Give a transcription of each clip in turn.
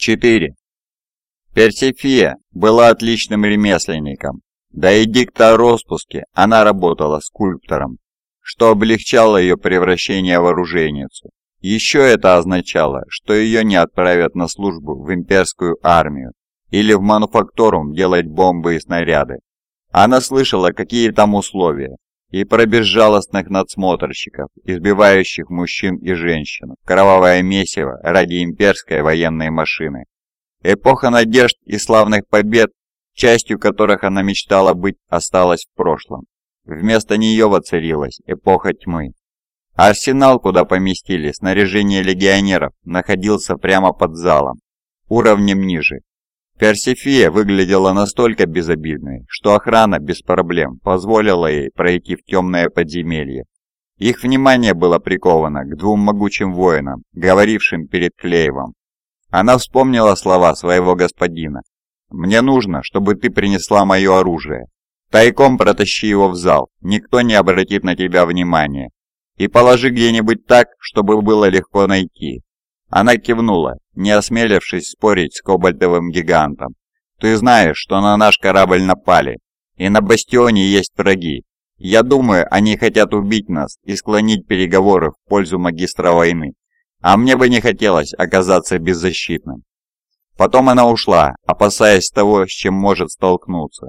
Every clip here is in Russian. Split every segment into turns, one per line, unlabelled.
4. Персифия была отличным ремесленником. Да и дикта о распуске она работала скульптором, что облегчало ее превращение в оружейницу. Еще это означало, что ее не отправят на службу в имперскую армию или в мануфакторум делать бомбы и снаряды. Она слышала, какие там условия, и про безжалостных надсмотрщиков, избивающих мужчин и женщин, кровавое месиво ради имперской военной машины. Эпоха надежд и славных побед, частью которых она мечтала быть, осталась в прошлом. Вместо нее воцарилась эпоха тьмы. Арсенал, куда поместили снаряжение легионеров, находился прямо под залом, уровнем ниже, Персифия выглядела настолько безобидной, что охрана без проблем позволила ей пройти в темное подземелье. Их внимание было приковано к двум могучим воинам, говорившим перед Клеевом. Она вспомнила слова своего господина. «Мне нужно, чтобы ты принесла мое оружие. Тайком протащи его в зал, никто не обратит на тебя внимания. И положи где-нибудь так, чтобы было легко найти. Она кивнула, не осмелившись спорить с кобальтовым гигантом. «Ты знаешь, что на наш корабль напали, и на бастионе есть враги. Я думаю, они хотят убить нас и склонить переговоры в пользу магистра войны. А мне бы не хотелось оказаться беззащитным». Потом она ушла, опасаясь того, с чем может столкнуться.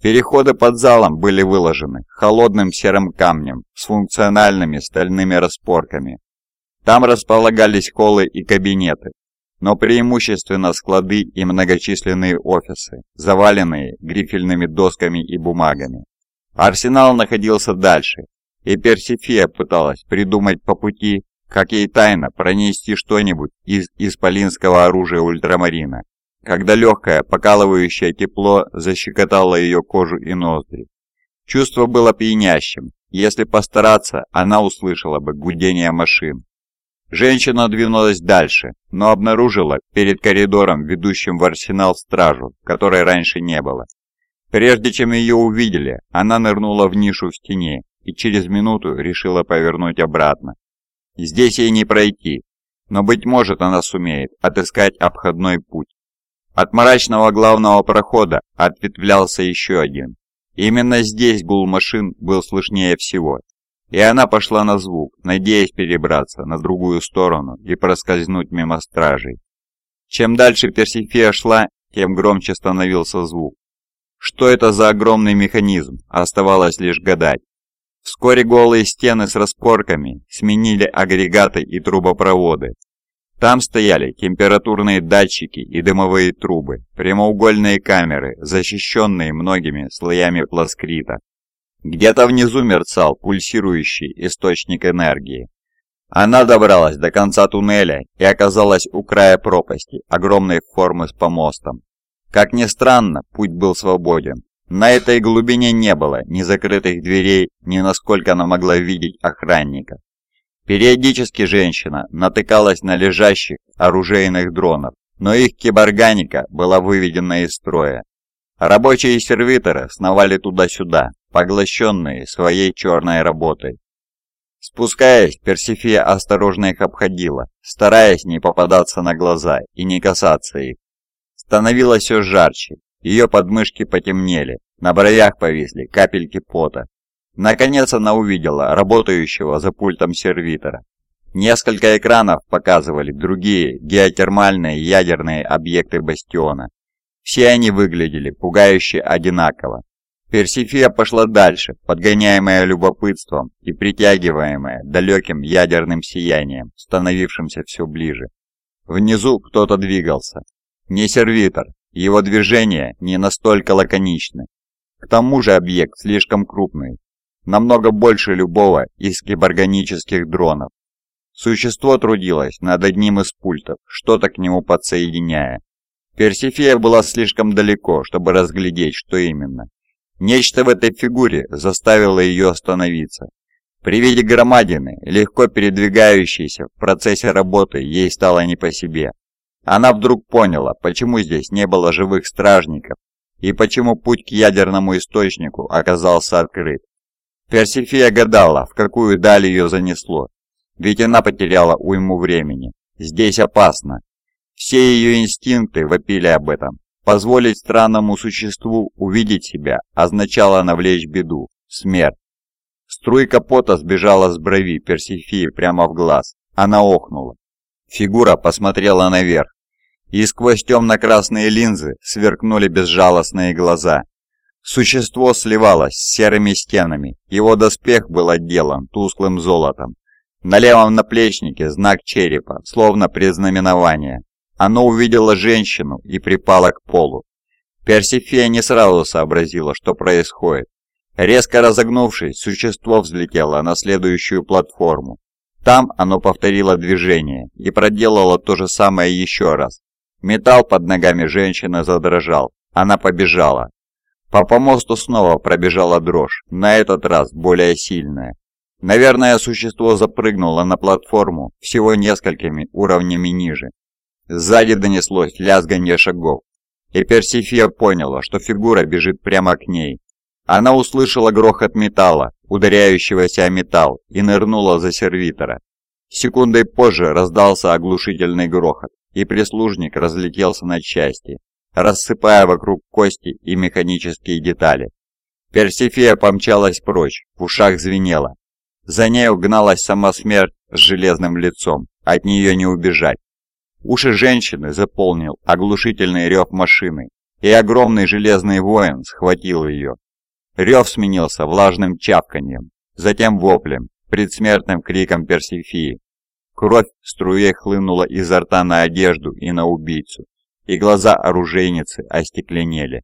Переходы под залом были выложены холодным серым камнем с функциональными стальными распорками, там располагались холлы и кабинеты, но преимущественно склады и многочисленные офисы, заваленные грифельными досками и бумагами. Арсенал находился дальше, и Персифия пыталась придумать по пути, как ей тайно пронести что-нибудь из исполинского оружия ультрамарина, когда легкое покалывающее тепло защекотало ее кожу и ноздри. Чувство было пьянящим, если постараться, она услышала бы гудение машин, Женщина двинулась дальше, но обнаружила перед коридором, ведущим в арсенал, стражу, которой раньше не было. Прежде чем ее увидели, она нырнула в нишу в стене и через минуту решила повернуть обратно. Здесь ей не пройти, но, быть может, она сумеет отыскать обходной путь. От мрачного главного прохода ответвлялся еще один. Именно здесь гул машин был слышнее всего, и она пошла на звук, надеясь перебраться на другую сторону и проскользнуть мимо стражей. Чем дальше Персифея шла, тем громче становился звук. Что это за огромный механизм, оставалось лишь гадать. Вскоре голые стены с распорками сменили агрегаты и трубопроводы. Там стояли температурные датчики и дымовые трубы, прямоугольные камеры, защищенные многими слоями пласкрита. Где-то внизу мерцал пульсирующий источник энергии. Она добралась до конца туннеля и оказалась у края пропасти, огромной формы с помостом. Как ни странно, путь был свободен. На этой глубине не было ни закрытых дверей, ни насколько она могла видеть охранника. Периодически женщина натыкалась на лежащих оружейных дронов, но их киборганика была выведена из строя. Рабочие сервиторы сновали туда-сюда, поглощенные своей черной работой. Спускаясь, Персифия осторожно их обходила, стараясь не попадаться на глаза и не касаться их. Становилось все жарче, ее подмышки потемнели, на бровях повисли капельки пота. Наконец она увидела работающего за пультом сервитора. Несколько экранов показывали другие геотермальные ядерные объекты бастиона. Все они выглядели пугающе одинаково, Персифия пошла дальше, подгоняемая любопытством и притягиваемая далеким ядерным сиянием, становившимся все ближе. Внизу кто-то двигался. Не сервитор, его движения не настолько лаконичны. К тому же объект слишком крупный, намного больше любого из киборганических дронов. Существо трудилось над одним из пультов, что-то к нему подсоединяя. Персифея была слишком далеко, чтобы разглядеть, что именно. Нечто в этой фигуре заставило ее остановиться. При виде громадины, легко передвигающейся в процессе работы, ей стало не по себе. Она вдруг поняла, почему здесь не было живых стражников и почему путь к ядерному источнику оказался открыт. Персифия гадала, в какую даль ее занесло, ведь она потеряла уйму времени. Здесь опасно. Все ее инстинкты вопили об этом. Позволить странному существу увидеть себя означало навлечь беду, смерть. Струйка пота сбежала с брови Персифии прямо в глаз. Она охнула. Фигура посмотрела наверх, и сквозь темно-красные линзы сверкнули безжалостные глаза. Существо сливалось с серыми стенами, его доспех был отделан тусклым золотом. На левом наплечнике знак черепа, словно предзнаменование. Оно увидело женщину и припало к полу. Персифея не сразу сообразила, что происходит. Резко разогнувшись, существо взлетело на следующую платформу. Там оно повторило движение и проделало то же самое еще раз. Металл под ногами женщины задрожал. Она побежала. По помосту снова пробежала дрожь, на этот раз более сильная. Наверное, существо запрыгнуло на платформу всего несколькими уровнями ниже. Сзади донеслось лязганье шагов, и Персифия поняла, что фигура бежит прямо к ней. Она услышала грохот металла, ударяющегося о металл, и нырнула за сервитора. Секундой позже раздался оглушительный грохот, и прислужник разлетелся на части, рассыпая вокруг кости и механические детали. Персифея помчалась прочь, в ушах звенело. За ней угналась сама смерть с железным лицом, от нее не убежать. Уши женщины заполнил оглушительный рев машины, и огромный железный воин схватил ее. Рев сменился влажным чавканьем, затем воплем, предсмертным криком Персифии. Кровь струей хлынула изо рта на одежду и на убийцу, и глаза оружейницы остекленели.